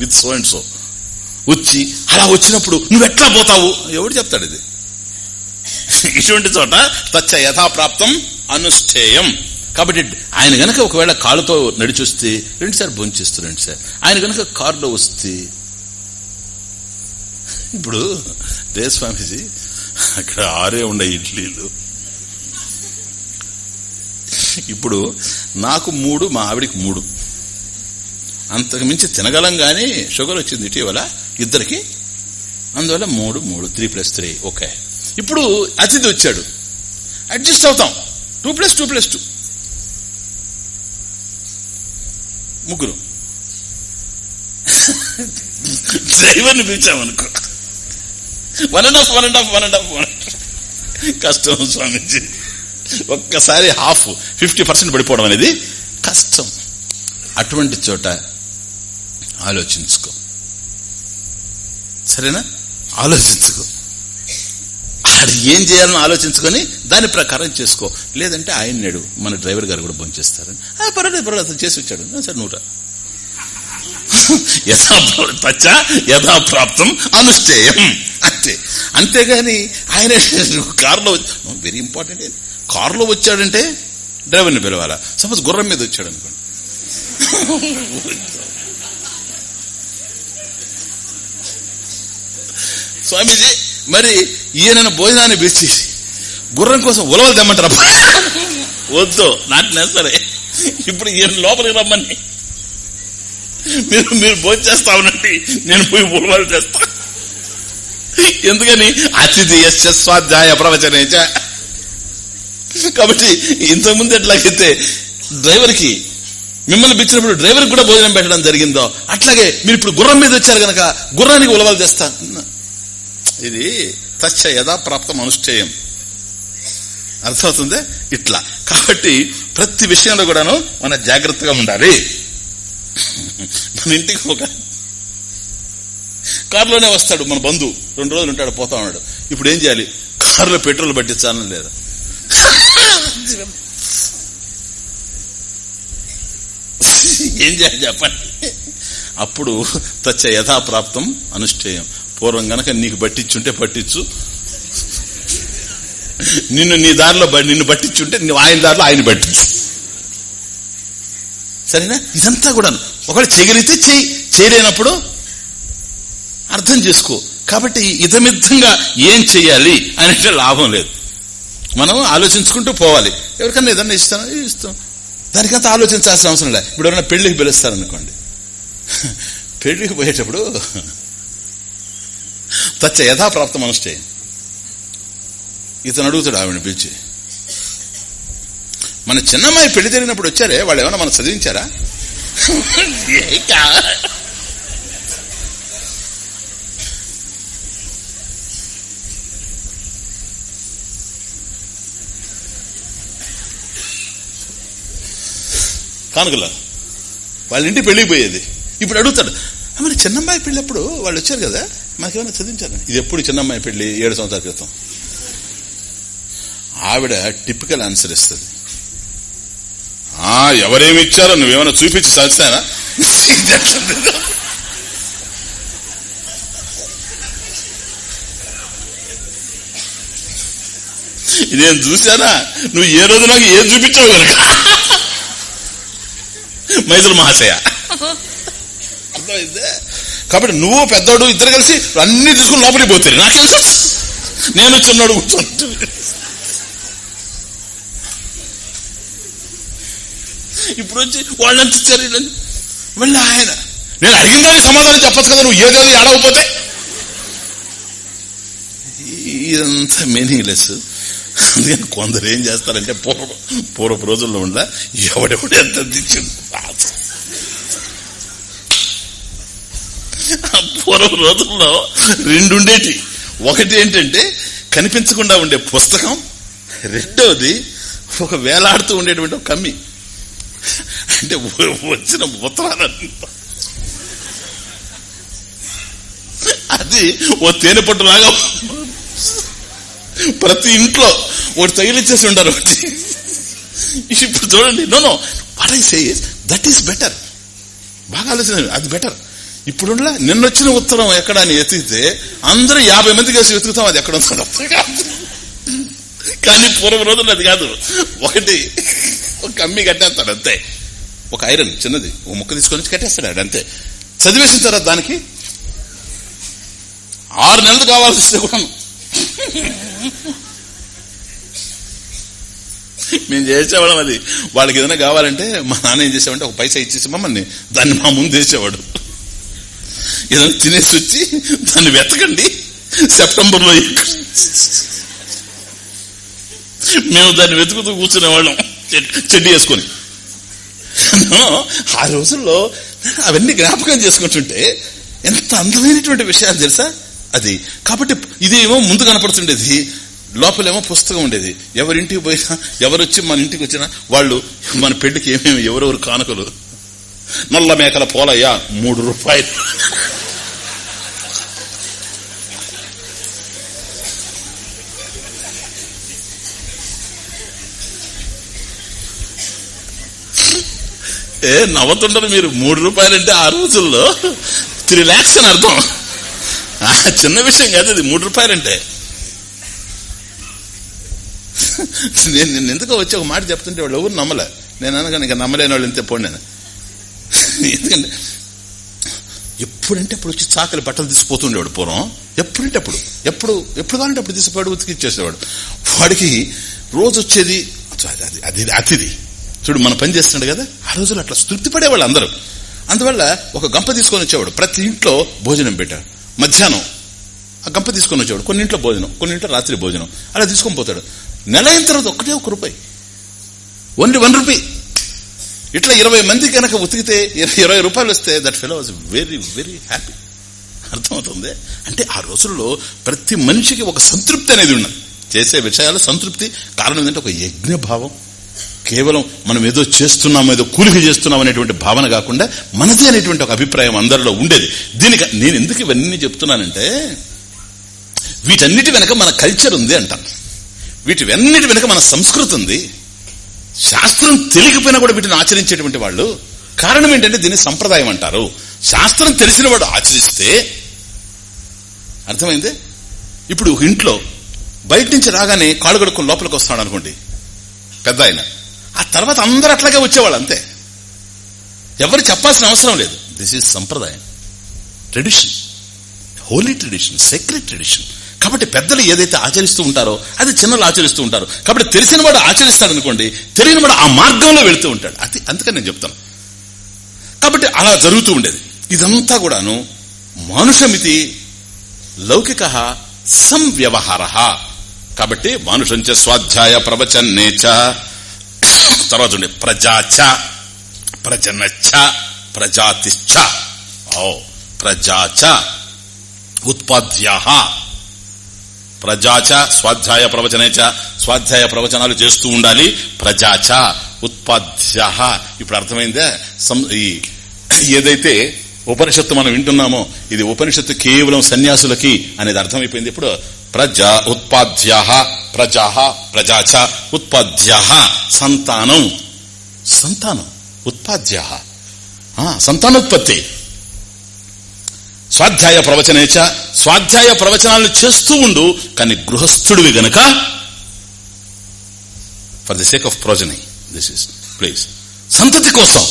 With so and so. వచ్చి అలా వచ్చినప్పుడు నువ్వు ఎట్లా పోతావు? ఎవడు చెప్తాడు ఇది? ఇటువంటి చోట తచ్చ యథాప్రాప్తం అనుష్ఠేయం. కాబట్టి ఆయన గనక ఒకవేళ కాలుతో నడిచొస్తే రెండు సార్ భోంచేస్తూ రెండు సార్ ఆయన గనక కారులో వస్తే. ఇప్పుడు రే స్వామీజీ అక్కడ ఆరే ఉండే ఇడ్లీలు. ఇప్పుడు నాకు మూడు మా ఆవిడికి మూడు. అంతకు మించి తినగలం కానీ షుగర్ వచ్చింది ఇటీవల ఇద్దరికి. అందువల్ల మూడు మూడు త్రీ ప్లస్ త్రీ ఓకే. ఇప్పుడు అతిథి వచ్చాడు. అడ్జస్ట్ అవుతాం. Two plus two plus two. ముగ్గురు. డ్రైవర్ని పిలిచామనుకో. One and half one and half one and half one కష్టం స్వామీజీ. ఒక్కసారి హాఫ్ ఫిఫ్టీ పర్సెంట్ పడిపోవడం అనేది కష్టం. అటువంటి చోట ఆలోచించుకో. సరేనా? ఆలోచించుకో. అది ఏం చేయాలని ఆలోచించుకొని దాని ప్రకారం చేసుకో. లేదంటే ఆయన నేడు మన డ్రైవర్ గారు కూడా భోంచేస్తారని "ఆ, పర్వాలేదు పర్వాలేదు అతను చేసి వచ్చాడు. సరే నూట యథాప్రచ యథాప్రాప్తం అనుష్ఠేయం. అంతే. అంతేగాని ఆయన కారులో వెరీ ఇంపార్టెంట్ కారులో వచ్చాడంటే డ్రైవర్ని పిలవాలా? సపోజ్ గుర్రం మీద వచ్చాడు అనుకోండి స్వామీజీ మరి ఈయనను భోజనాన్ని పిలిచి గుర్రం కోసం ఉలవలు తెమ్మంటారా? వద్దు నాకు సరే. ఇప్పుడు ఈయన లోపలికి రమ్మని. మీరు మీరు భోజనం చేస్తా ఉన్నట్టు నేను పోయి ఉలవలు చేస్తా ఎందుకని? అతిథి యశ్చ స్వాధ్యాయ ప్రవచనేచ కాబట్టి ఇంతకుముందు ఎట్లాగైతే డ్రైవర్కి మిమ్మల్ని పిలిచినప్పుడు డ్రైవర్ కూడా భోజనం పెట్టడం జరిగిందో అట్లాగే మీరు ఇప్పుడు గుర్రం మీద వచ్చారు కనుక గుర్రానికి ఉలవలు తెస్తా. ఇది తచ్చ యథా ప్రాప్తం అనుష్ఠేయం. అర్థమవుతుంది? ఇట్లా. కాబట్టి ప్రతి విషయంలో కూడాను మన జాగ్రత్తగా ఉండాలి. మన ఇంటికి ఒక కారులోనే వస్తాడు మన బంధువు. రెండు రోజులు ఉంటాడు పోతా ఉన్నాడు. ఇప్పుడు ఏం చేయాలి? కారులో పెట్రోల్ పట్టించాలని లేదా? ఏం చేయాలి చెప్పండి? అప్పుడు తచ్చ యథాప్రాప్తం అనుష్ఠేయం. పూర్వం గనక నీకు పట్టించుంటే పట్టించు. నిన్ను నీ దారిలో నిన్ను పట్టించుంటే నువ్వు ఆయన దారిలో ఆయన పట్టించు. సరేనా? ఇదంతా కూడా ఒకటి చేయగలిగితే చేయి చేయలేనప్పుడు అర్థం చేసుకో. కాబట్టి ఇతమిద్ధంగా ఏం చెయ్యాలి అనేట లాభం లేదు. మనం ఆలోచించుకుంటూ పోవాలి. ఎవరికన్నా ఏదన్నా ఇస్తాను ఇస్తాం. దానికంతా ఆలోచించాల్సిన అవసరం లేదు. ఇప్పుడు ఎవరైనా పెళ్ళికి పిలుస్తారనుకోండి. పెళ్ళికి పోయేటప్పుడు తచ్చ యథాప్రాప్తం అనుష్ఠే ఇతను అడుగుతాడు ఆవిడ పిలిచి. మన చిన్నమ్మాయి పెళ్ళి జరిగినప్పుడు వచ్చారే? వాళ్ళు ఏమైనా మనం చదివించారా? కానుకల వాళ్ళ ఇంటి పెళ్ళికి పోయేది. ఇప్పుడు అడుగుతాడు మరి చిన్నమ్మాయి పెళ్ళప్పుడు వాళ్ళు వచ్చారు కదా? మనకేమైనా చదివించారు? ఇది ఎప్పుడు చిన్నమ్మాయి పెళ్ళి ఏడు సంవత్సరాల క్రితం. ఆవిడ టిపికల్ ఆన్సర్ ఇస్తుంది. ఆ ఎవరేమి ఇచ్చారో నువ్వేమైనా చూపించి చదివానా నేను చూశానా? నువ్వు ఏ రోజు నాకు ఏం చూపించావు కనుక? మైసూరు మహాశయ. అర్థమైందే? కాబట్టి నువ్వు పెద్దోడు ఇద్దరు కలిసి అన్ని తీసుకుని లోపలికి పోతారు. నాకేం తెలుసు? నేను చిన్నోడు కూర్చోండి ఇప్పుడు వచ్చి వాళ్ళంత ఇచ్చారు మళ్ళీ ఆయన. నేను అడిగిన దానికి సమాధానం చెప్పచ్చు కదా నువ్వు ఏదో ఏడవపోతే ఇదంతా మీనింగ్లెస్. అందుకని కొందరు ఏం చేస్తారంటే పూర్వ పూర్వపు రోజుల్లో ఉండ ఎవడెవడు ఎంత పూర్వ రోజుల్లో రెండుండేటి. ఒకటి ఏంటంటే కనిపించకుండా ఉండే పుస్తకం రెండవది ఒక వేలాడుతూ ఉండేటువంటి ఒక కమ్మి. అంటే వచ్చిన ఉత్తరాలు అది ఓ తేనె పట్టులాగా ప్రతి ఇంట్లో ఒకటి తగిలిచ్చేసి ఉండరు. ఒకటి ఇప్పుడు చూడండి no no what I say that is better బాగా ఆలోచన అది బెటర్ ఇప్పుడు నిన్నొచ్చిన ఉత్తరం ఎక్కడ అని ఎతికితే అందరూ యాభై మంది కలిసి వెతుకుతాం అది ఎక్కడ ఉందో కానీ పూర్వం రోజుల్లో అది కాదు. ఒకటి ఒక కమ్మి కట్టేస్తాడు అంతే. ఒక ఐరన్ చిన్నది ఒక ముక్క తీసుకొని కట్టేస్తాడు అంతే. చదివేసిన తర్వాత దానికి ఆరు నెలలు కావాల్సి వస్తే కూడా మేము చేసేవాళ్ళం అది. వాళ్ళకి ఏదైనా కావాలంటే మా నాన్న ఏం చేసేవాడంటే ఒక పైసా ఇచ్చేసి మమ్మల్ని దాన్ని మా ముందు వేసేవాడు ఏదైనా తినేసి వచ్చి దాన్ని వెతకండి. సెప్టెంబర్లో మేము దాన్ని వెతుకుతూ కూర్చునే వాళ్ళం చెడ్డి వేసుకొని. ఆ రోజుల్లో అవన్నీ జ్ఞాపకం చేసుకుంటుంటే ఎంత అందమైనటువంటి విషయాలు తెలుసా? అది కాబట్టి ఇదేమో ముందు కనపడుతుండేది లోపలేమో పుస్తకం ఉండేది. ఎవరింటికి పోయినా ఎవరొచ్చి మన ఇంటికి వచ్చినా వాళ్ళు మన పెళ్ళికి ఏమేమి ఎవరెవరు కానుకలు నల్ల మేకల పోలయ్యా మూడు రూపాయలు. ఏ నవ్వుతుంటారు మీరు మూడు రూపాయలంటే ఆ రోజుల్లో. త్రీ ల్యాక్స్ అని అర్థం చిన్న విషయం కాదు ఇది మూడు రూపాయలంటే. నేను నిన్న ఎందుకో వచ్చి ఒక మాట చెప్తుంటే వాళ్ళు ఎవరు నమ్మలే. నేను అనగా ఇంకా నమ్మలేని వాళ్ళు ఇంతే పోండి నేను. ఎందుకంటే ఎప్పుడంటే అప్పుడు వచ్చి చాకలి బట్టలు తీసిపోతుండేవాడు పూర్వం. ఎప్పుడంటే అప్పుడు. ఎప్పుడు ఎప్పుడు కావాలంటే అప్పుడు తీసిపోయాడు ఉతికిచ్చేసేవాడు వాడికి రోజు వచ్చేది అది అది అతిథి. చూడు మన పని చేస్తున్నాడు కదా ఆ రోజులు అట్లా తృప్తి పడేవాళ్ళు అందరూ. అందువల్ల ఒక గంప తీసుకొని వచ్చేవాడు. ప్రతి ఇంట్లో భోజనం పెట్టాడు మధ్యాహ్నం ఆ గంప తీసుకొని వచ్చేవాడు. కొన్ని ఇంట్లో భోజనం కొన్ని ఇంట్లో రాత్రి భోజనం. అలా తీసుకొని పోతాడు. నెల అయిన తర్వాత ఒక్కటే ఒక రూపాయి. Only one rupee. ఇట్లా ఇరవై మంది కనుక ఉతికితే ఇరవై ఇరవై రూపాయలు వస్తే that fellow was very very happy అర్థమవుతుంది? అంటే ఆ రోజుల్లో ప్రతి మనిషికి ఒక సంతృప్తి అనేది ఉన్నది. చేసే విషయాలు సంతృప్తి. కారణం ఏంటంటే ఒక యజ్ఞభావం. కేవలం మనం ఏదో చేస్తున్నాం ఏదో కూలికి చేస్తున్నాం అనేటువంటి భావన కాకుండా మనదే అనేటువంటి ఒక అభిప్రాయం అందరిలో ఉండేది. దీనికి నేను ఎందుకు ఇవన్నీ చెప్తున్నానంటే వీటన్నిటి వెనక మన కల్చర్ ఉంది అంటాను వీటి అన్నిటి వెనక మన సంస్కృతి ఉంది. శాస్త్రం తెలియకపోయినా కూడా వీటిని ఆచరించేటువంటి వాళ్ళు కారణం ఏంటంటే దీన్ని సంప్రదాయం అంటారు. శాస్త్రం తెలిసిన వాడు ఆచరిస్తే అర్థమైంది? ఇప్పుడు ఇంట్లో బయట నుంచి రాగానే కాళ్ళు కడుక్కుని లోపలికి వస్తాడు అనుకోండి పెద్ద ఆయన. ఆ తర్వాత అందరు అట్లాగే వచ్చేవాళ్ళు అంతే. ఎవరు చెప్పాల్సిన అవసరం లేదు. దిస్ ఈజ్ సంప్రదాయం. Tradition holy tradition secret tradition కాబట్టి పెద్దలు ఏదైతే ఆచరిస్తూ ఉంటారో అది చిన్నలు ఆచరిస్తూ ఉంటారు. కాబట్టి తెలిసిన వాడు ఆచరిస్తాడు అనుకోండి తెలియని వాడు ఆ మార్గంలో వెళుతూ ఉంటాడు. అది అందుకని నేను చెప్తాను. కాబట్టి అలా జరుగుతూ ఉండేది. ఇదంతా కూడాను మానుషమితి లౌకిక సంవ్యవహార. కాబట్టి మానుషంచ స్వాధ్యాయ ప్రవచన్నేచ తర్వాత ఉండే ప్రజాచ ప్రజనచ్చ ప్రజాతిచ్చ ఓ ప్రజాచ ఉత్పాద్యా. ప్రజాచ స్వాధ్యాయ ప్రవచనేచ స్వాధ్యాయ ప్రవచనాలు చేస్తూ ఉండాలి. ప్రజాచ ఉత్పాద్య ఇప్పుడు అర్థమైందే? ఈ ఏదైతే ఉపనిషత్తు మనం వింటున్నామో ఇది ఉపనిషత్తు కేవలం సన్యాసులకి అనేది అర్థమైపోయింది. ఇప్పుడు ప్రజా ఉత్పాద్య ప్రజా ప్రజాచ ఉత్పాద్య సంతానం. సంతానం ఉత్పాద్య సంతానోత్పత్తి. స్వాధ్యాయ ప్రవచనేచ స్వాధ్యాయ ప్రవచనాలను చేస్తూ ఉండు కానీ గృహస్థుడివి గనక for the sake of progeny this is please సంతతి కోసం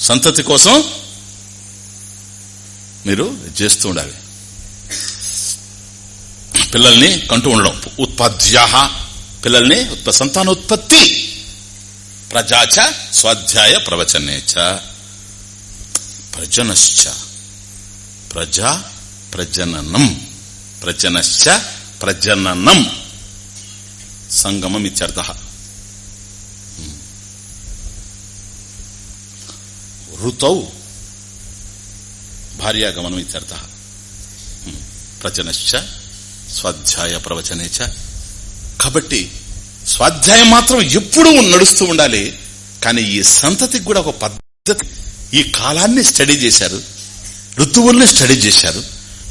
సంతతి కోసం మీరు చేస్తూ ఉండాలి. పిల్లల్ని కంటూ ఉండడం ఉత్పాద్యా పిల్లల్ని సంతానోత్పత్తి. ప్రజాచ స్వాధ్యాయ ప్రవచనేచ ప్రజనశ్చ. ప్రజా ప్రజననం. ప్రజనశ్చ ప్రజననం. సంగమం ఇత్యర్థ. ఋతౌ భార్యాగమనం ఇత్యర్థ. ప్రజనశ్చ స్వాధ్యాయ ప్రవచనేచ కాబట్టి స్వాధ్యాయం మాత్రం ఎప్పుడూ నడుస్తూ ఉండాలి. కానీ ఈ సంతతికి కూడా ఒక పద్ధతి ఈ కాలాన్ని స్టడీ చేశారు. ఋతువుల్ని స్టడీ చేశారు.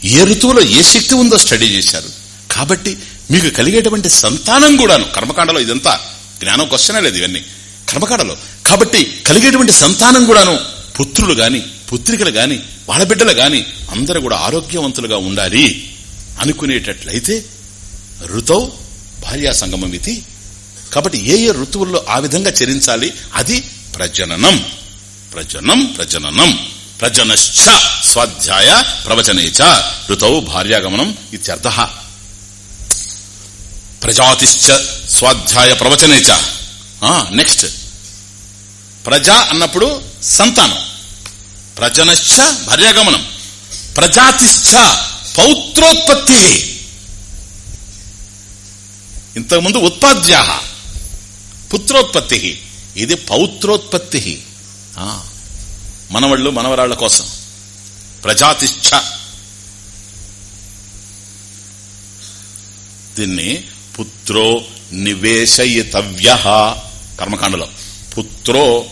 ఏ ఋతువులో ఏ శక్తి ఉందో స్టడీ చేశారు. కాబట్టి మీకు కలిగేటువంటి సంతానం కూడాను కర్మకాండలో ఇదంతా జ్ఞానం క్వశ్చనే లేదు ఇవన్నీ. కర్మకాండలో. కాబట్టి కలిగేటువంటి సంతానం కూడాను పుత్రులు గాని పుత్రికలు గాని వాళ్ళ బిడ్డలు గాని అందరూ కూడా ఆరోగ్యవంతులుగా ఉండాలి అనుకునేటట్లయితే ఋతువు భార్యా సంగమం ఇది. కాబట్టి ఏ ఏ ఋతువుల్లో ఆ విధంగా చరించాలి అది ప్రజననం. ప్రజనం ప్రజననం. ప్రజనశ్చ స్వాధ్యాయ ప్రవచనేచ ఋతౌ భార్యాగమనం ఇత్యర్థ. ప్రజాతిశ్చ స్వాధ్యాయ ప్రవచనేచ నెక్స్ట్ ప్రజ అన్నప్పుడు సంతానం. ప్రజనశ్చ భార్యాగమనం. ప్రజాతిశ్చ పౌత్రోత్పత్తి. ఇంతకుముందు ఉత్పాద్యా. పుత్రోత్పత్తి. ఇది పౌత్రోత్పత్తి. మనవళ్ళు మనవరాళ్ళ కోసం. ప్రజాతిష్ట దీన్ని పుత్రో నివేశయితవ్య కర్మకాండలో. పుత్రో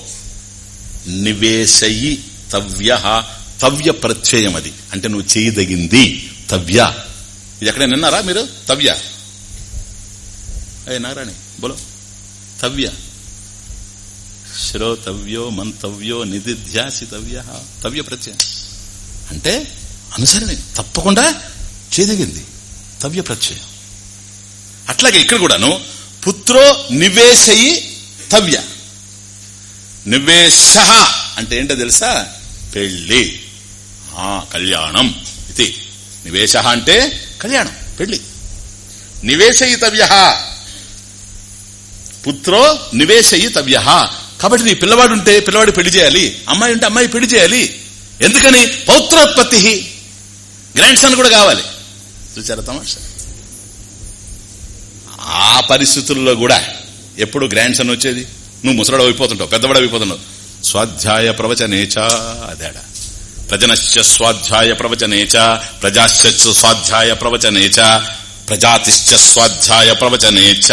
నివేశయి తవ్య తవ్య ప్రత్యయం అది. అంటే నువ్వు చేయదగింది తవ్య. ఇది ఎక్కడ నిన్నారా మీరు? తవ్య. అయ్యి నారాణి బోలో. తవ్య. శ్రోతవ్యో మంతవ్యో నిధిధ్యాసితవ్య తవ్య ప్రత్యయం. అంటే అనుసరణి తప్పకుండా చేదిగింది. తవ్య ప్రత్యయం అట్లాగే ఇక్కడ కూడాను పుత్రో నివేశయి తవ్య. నివేశ అంటే ఏంటో తెలుసా? పెళ్ళి ఆ కళ్యాణం. ఇది. నివేశ అంటే కళ్యాణం పెళ్ళి నివేశయితవ్య పుత్రో నివేశయితవ్య కాబట్టి నీ పిల్లవాడు ఉంటే పిల్లవాడు పెళ్ళి చేయాలి. అమ్మాయి ఉంటే అమ్మాయి పెళ్ళి చేయాలి. ఎందుకని పౌత్రోత్పత్తి గ్రాండ్ సన్ కూడా కావాలి. చూచారా తమాష? ఆ పరిస్థితుల్లో కూడా ఎప్పుడు గ్రాండ్ సన్ వచ్చేది? నువ్వు ముసలాడు అయిపోతుంటావు పెద్దవాడు అయిపోతున్నావు. స్వాధ్యాయ ప్రవచనేచ అదేడా. ప్రజనశ్చ స్వాధ్యాయ ప్రవచనేచ ప్రజాశ్చ స్వాధ్యాయ ప్రవచనేచ ప్రజాతిశ్చ స్వాధ్యాయ ప్రవచనేచ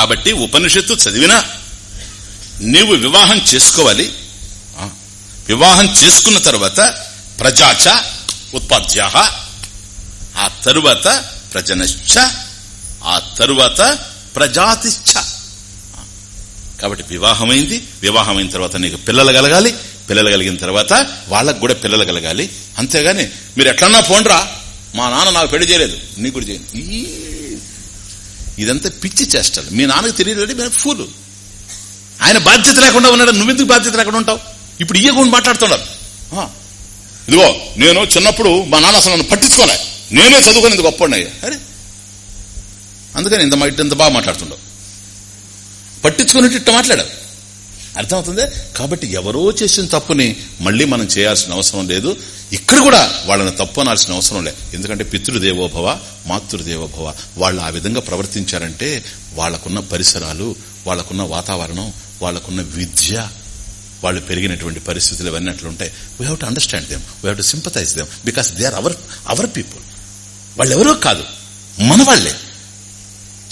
కాబట్టి ఉపనిషత్తు చదివినా నీవు వివాహం చేసుకోవాలి. వివాహం చేసుకున్న తర్వాత ప్రజాచ ఉత్పాద్యా ఆ తరువాత ప్రజనశ్చ ఆ తరువాత ప్రజాతిశ్చ. కాబట్టి వివాహమైంది వివాహమైన తర్వాత నీకు పిల్లలు కలగాలి పిల్లలు కలిగిన తర్వాత వాళ్ళకు కూడా పిల్లలు కలగాలి. అంతేగాని మీరు ఎట్లన్నా పోండ్రా మా నాన్న నాకు పెళ్ళి చేయలేదు నీకు కూడా చేయండి ఇదంతా పిచ్చి చేష్టలు. మీ నాన్నకు తెలియదు మీరు ఫూలు. ఆయన బాధ్యత లేకుండా ఉన్నాడు? నువ్వెందుకు బాధ్యత లేకుండా ఉంటావు? ఇప్పుడు ఇయ్యకుండా మాట్లాడుతున్నారు. ఇదిగో నేను చిన్నప్పుడు మా నాన్న అసలు నన్ను పట్టించుకోలే. నేనే చదువుకొని ఇంత గొప్ప అరే. అందుకని ఇంత ఇంత బాగా మాట్లాడుతుండవు. పట్టించుకుని ఇట్ట మాట్లాడావు. అర్థమవుతుంది? కాబట్టి ఎవరో చేసిన తప్పుని మళ్ళీ మనం చేయాల్సిన అవసరం లేదు. ఇక్కడ కూడా వాళ్ళని తప్పు అనాల్సిన అవసరం లేదు. ఎందుకంటే పితృదేవోభవ మాతృదేవోభవ వాళ్ళు ఆ విధంగా ప్రవర్తించారంటే వాళ్ళకున్న పరిసరాలు వాళ్ళకున్న వాతావరణం వాళ్ళకున్న విద్య వాళ్ళు పెరిగినటువంటి పరిస్థితులు ఇవన్నీ అట్లుంటాయి we have to understand them we have to sympathise them because they are our our people వాళ్ళు ఎవరో కాదు. మన వాళ్ళే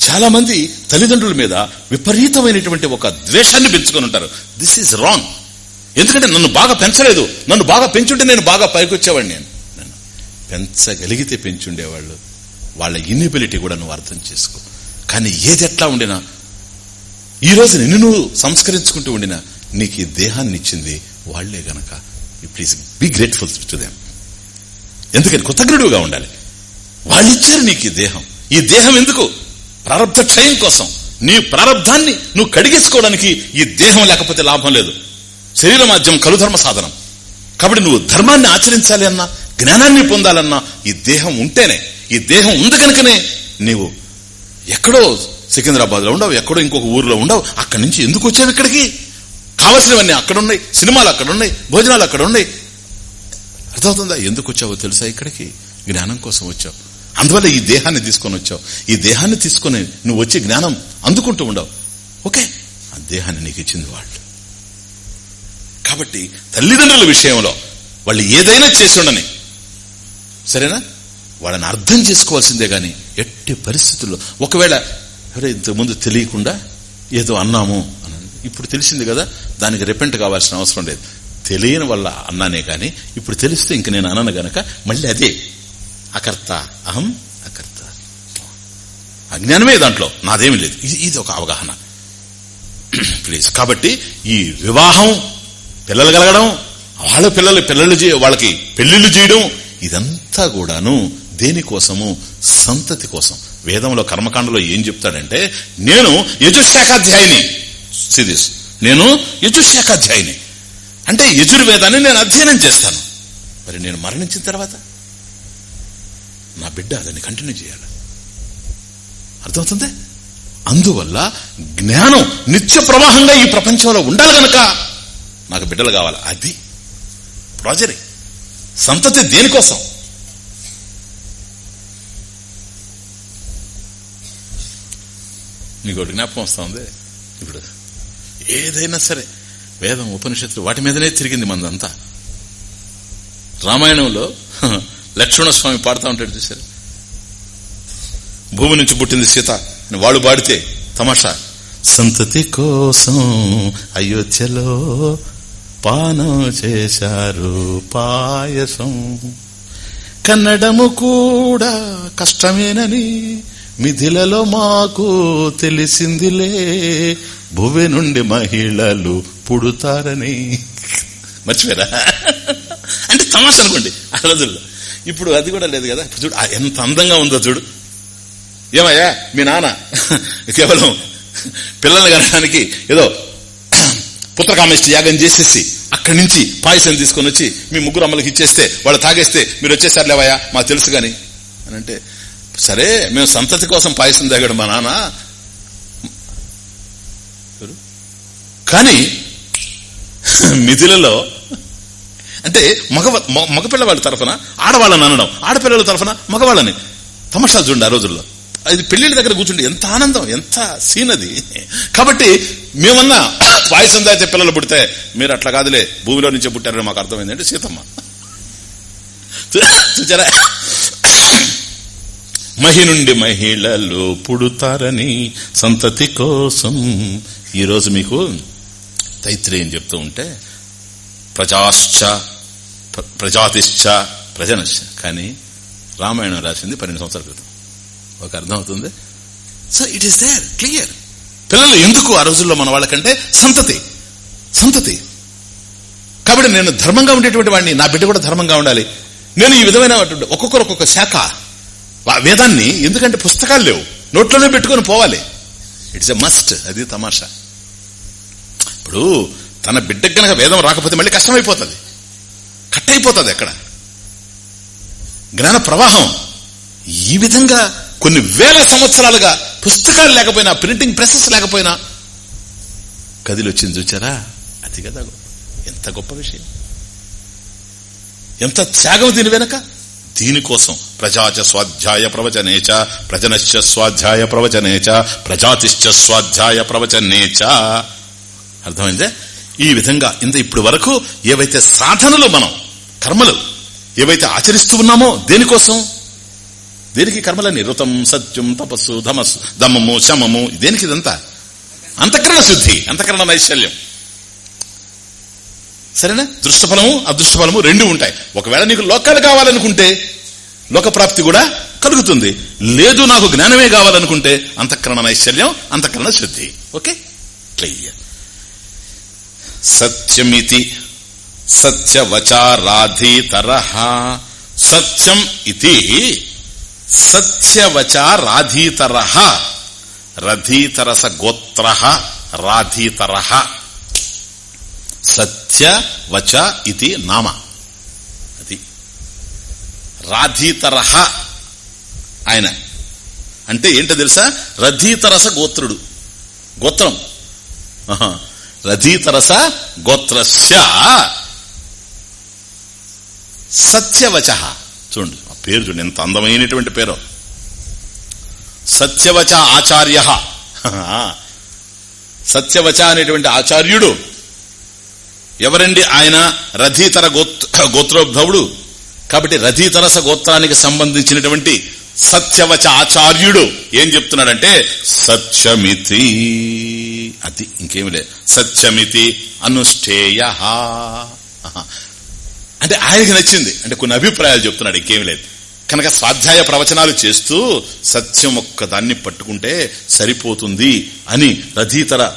చాలా మంది తల్లిదండ్రుల మీద విపరీతమైనటువంటి ఒక ద్వేషాన్ని పెంచుకొని ఉంటారు. దిస్ ఈజ్ రాంగ్ ఎందుకంటే నన్ను బాగా పెంచలేదు. నన్ను బాగా పెంచుంటే నేను బాగా పైకొచ్చేవాడిని నేను. నన్ను పెంచగలిగితే పెంచుండేవాళ్ళు. వాళ్ళ ఇన్ఎబిలిటీ కూడా నువ్వు అర్థం చేసుకో. కానీ ఏది ఎట్లా ఉండినా ఈ రోజు నిన్ను నువ్వు సంస్కరించుకుంటూ ఉండినా నీకు ఈ దేహాన్ని ఇచ్చింది వాళ్ళే గనక. Please be grateful to them ఎందుకని కృతజ్ఞుడుగా ఉండాలి. వాళ్ళు ఇచ్చారు నీకు ఈ దేహం. ఈ దేహం ఎందుకు? ప్రారంభ క్షయం కోసం. నీ ప్రారంధాన్ని నువ్వు కడిగేసుకోవడానికి ఈ దేహం లేకపోతే లాభం లేదు. శరీర మాధ్యం కలుధర్మ సాధనం. కాబట్టి నువ్వు ధర్మాన్ని ఆచరించాలి అన్నా జ్ఞానాన్ని పొందాలన్నా ఈ దేహం ఉంటేనే ఈ దేహం ఉంది కనుకనే నీవు ఎక్కడో సికింద్రాబాద్లో ఉండవు ఎక్కడో ఇంకొక ఊర్లో ఉండవు అక్కడి నుంచి ఎందుకు వచ్చావు ఇక్కడికి? కావలసినవన్నీ అక్కడున్నాయి సినిమాలు అక్కడున్నాయి భోజనాలు అక్కడ ఉన్నాయి అర్థమవుతుందా? ఎందుకు వచ్చావో తెలుసా ఇక్కడికి? జ్ఞానం కోసం వచ్చావు. అందువల్ల ఈ దేహాన్ని తీసుకొని వచ్చావు. ఈ దేహాన్ని తీసుకొని నువ్వు వచ్చి జ్ఞానం అందుకుంటూ ఉండవు. ఓకే? ఆ దేహాన్ని నీకు ఇచ్చింది వాళ్ళు. కాబట్టి తల్లిదండ్రుల విషయంలో వాళ్ళు ఏదైనా చేసి ఉండని. సరేనా? వాళ్ళని అర్థం చేసుకోవాల్సిందే గాని ఎట్టి పరిస్థితుల్లో. ఒకవేళ ఇంతకుముందు తెలియకుండా ఏదో అన్నాము ఇప్పుడు తెలిసింది కదా దానికి రిపెంట్ కావాల్సిన అవసరం లేదు. తెలియని వల్ల అన్నానే కాని ఇప్పుడు తెలిస్తే ఇంక నేను అన్నాను గనక మళ్ళీ అదే. అకర్త అహం అకర్త. అజ్ఞానమే దాంట్లో నాదేమీ లేదు. ఇది ఇది ఒక అవగాహన. ప్లీజ్ కాబట్టి ఈ వివాహం పిల్లలు కలగడం వాళ్ళ పిల్లలు పిల్లలు వాళ్ళకి పెళ్ళిళ్ళు చేయడం ఇదంతా కూడాను దేనికోసము సంతతి కోసం. వేదంలో కర్మకాండలో ఏం చెప్తాడంటే నేను యజుశాఖాధ్యాయుని సిరీస్ నేను యజుశాఖాధ్యాయుని అంటే యజుర్వేదాన్ని నేను అధ్యయనం చేస్తాను. మరి నేను మరణించిన తర్వాత? నా బిడ్డ దాన్ని కంటిన్యూ చేయాలి. అర్థమవుతుంది? అందువల్ల జ్ఞానం నిత్య ప్రవాహంగా ఈ ప్రపంచంలో ఉండాలి గనక. నాకు బిడ్డలు కావాలి. అది ప్రాజరీ సంతతి దేనికోసం? నీకు ఒకటి జ్ఞాపకం వస్తా ఉంది. ఇప్పుడు ఏదైనా సరే వేదం ఉపనిషత్తులు వాటి మీదనే తిరిగింది మందంతా రామాయణంలో లక్ష్మణ స్వామి పాడుతూ ఉంటాడు చూసారు భూమి నుంచి పుట్టింది సీత. అని వాళ్ళు పాడితే తమాషా. సంతతి కోసం అయోధ్యలో పానం చేశారు పాయసం. కన్నడము కూడా కష్టమేనని మిథిలలో మాకు తెలిసిందిలే. భువె నుండి మహిళలు పుడుతారని. మర్చిపోయారా? అంటే తమాష అనుకోండి ఆ రోజుల్లో. ఇప్పుడు అది కూడా లేదు కదా. చూడు ఎంత అందంగా ఉందో చూడు. ఏమయ్యా మీ నాన్న కేవలం పిల్లల్ని కనడానికి ఏదో పుత్రకామేష్టి యాగం చేసేసి అక్కడి నుంచి పాయసం తీసుకొని వచ్చి మీ ముగ్గురు అమ్మలకి ఇచ్చేస్తే వాళ్ళు తాగేస్తే మీరు వచ్చేసారు లేవయ్యా మాకు తెలుసు గాని. అని అంటే సరే మేము సంతతి కోసం పాయసం తాగాడు మా నాన్న. కానీ మిథిలలో అంటే మగ మగపిల్లవాళ్ళ తరఫున ఆడవాళ్ళని అనడం ఆడపిల్లల తరఫున మగవాళ్ళని. తమాషా చూడండి ఆ రోజుల్లో. అది పెళ్ళిళ్ళ దగ్గర కూర్చుంటే ఎంత ఆనందం ఎంత సీన్ అది. కాబట్టి మేమన్నా పాయసం దాచే పిల్లలు పుడితే మీరు అట్లా కాదులే భూమిలో నుంచే పుట్టారని మాకు అర్థమైంది అంటే సీతమ్మ. చూచారా మహి నుండి మహిళలు పుడుతారని సంతతి కోసం ఈరోజు మీకు తైత్రేయం చెప్తూ ఉంటే ప్రజాశ్చ ప్రజాతిశ్చ ప్రజనశ్చ. కానీ రామాయణం రాసింది పన్నెండు సంవత్సరాల క్రితం. ఒక అర్థం అవుతుంది so it is there clear పిల్లలు ఎందుకు ఆ రోజుల్లో మన వాళ్ళకంటే సంతతి? సంతతి. కాబట్టి నేను ధర్మంగా ఉండేటువంటి వాడిని నా బిడ్డ కూడా ధర్మంగా ఉండాలి. నేను ఈ విధమైన ఒక్కొక్కరు ఒక్కొక్క శాఖ. వేదాన్ని ఎందుకంటే పుస్తకాలు లేవు. నోట్లోనే పెట్టుకొని పోవాలి. ఇట్స్ ఎ మస్ట్ అది తమాషా. ఇప్పుడు తన బిడ్డకు గనక వేదం రాకపోతే మళ్ళీ కష్టమైపోతుంది. కట్ అయిపోతుంది ఎక్కడ జ్ఞాన ప్రవాహం ఈ విధంగా కొన్ని వేల సంవత్సరాలుగా పుస్తకాలు లేకపోయినా ప్రింటింగ్ ప్రెసెస్ లేకపోయినా కదిలి వచ్చింది చూచారా? అది కదా ఎంత గొప్ప విషయం. ఎంత త్యాగం దీని వెనక? దీనికోసం ప్రజాచ స్వాధ్యాయ ప్రవచనేచ ప్రజనశ్చ స్వాధ్యాయ ప్రవచనేచ ప్రజాతిశ్చ స్వాధ్యాయ ప్రవచనేచ అర్థమైందే? ఈ విధంగా ఇంత ఇప్పుడు వరకు ఏవైతే సాధనలు మనం కర్మలు ఏవైతే ఆచరిస్తూ ఉన్నామో దేనికోసం? దేనికి కర్మలని రుతం సత్యం తపస్సు ధమస్సు దమము శమము దేనికి ఇదంతా? అంతఃకరణ శుద్ధి అంతఃకరణ నైశల్యం సరేనా? దృష్టఫలము అదృష్టఫలము రెండు ఉంటాయి. ఒకవేళ నీకు లోకాలు కావాలనుకుంటే లోక ప్రాప్తి కూడా కలుగుతుంది. లేదు నాకు జ్ఞానమే కావాలనుకుంటే అంతఃకరణ నైశల్యం అంతఃకరణ శుద్ధి. ఓకే? క్లియర్. సత్యమితి సత్యవచారాధీతర. సత్యం ఇది సత్యవచ రాధీతర. రధీతరస గోత్ర రాధీతర. సత్యవచ ఇది నామ. అది రాధీతర ఆయన. అంటే ఏంటో తెలుసా? రధీతరస గోత్రుడు. గోత్రం. రధీతరస గోత్రస్య. సత్యవచ. చూడండి. పేరు చూడండి ఎంత అందమైనటువంటి పేరు. సత్యవచ ఆచార్య. సత్యవచ అనేటువంటి ఆచార్యుడు. ఎవరండి ఆయన? రథీతర గోత్ర గోత్రోద్భవుడు. కాబట్టి రథీతరస గోత్రానికి సంబంధించినటువంటి సత్యవచ ఆచార్యుడు. ఏం చెప్తున్నాడంటే సత్యమితి. అది ఇంకేమి లేదు. సత్యమితి అనుష్ఠేయ. అంటే ఆయనకి నచ్చింది. అంటే కొన్ని అభిప్రాయాలు చెప్తున్నాడు ఇంకేమి లేదు. కనుక స్వాధ్యాయ ప్రవచనాలు చేస్తూ సత్యం ఒక్క దాన్ని పట్టుకుంటే సరిపోతుంది అని రథీతర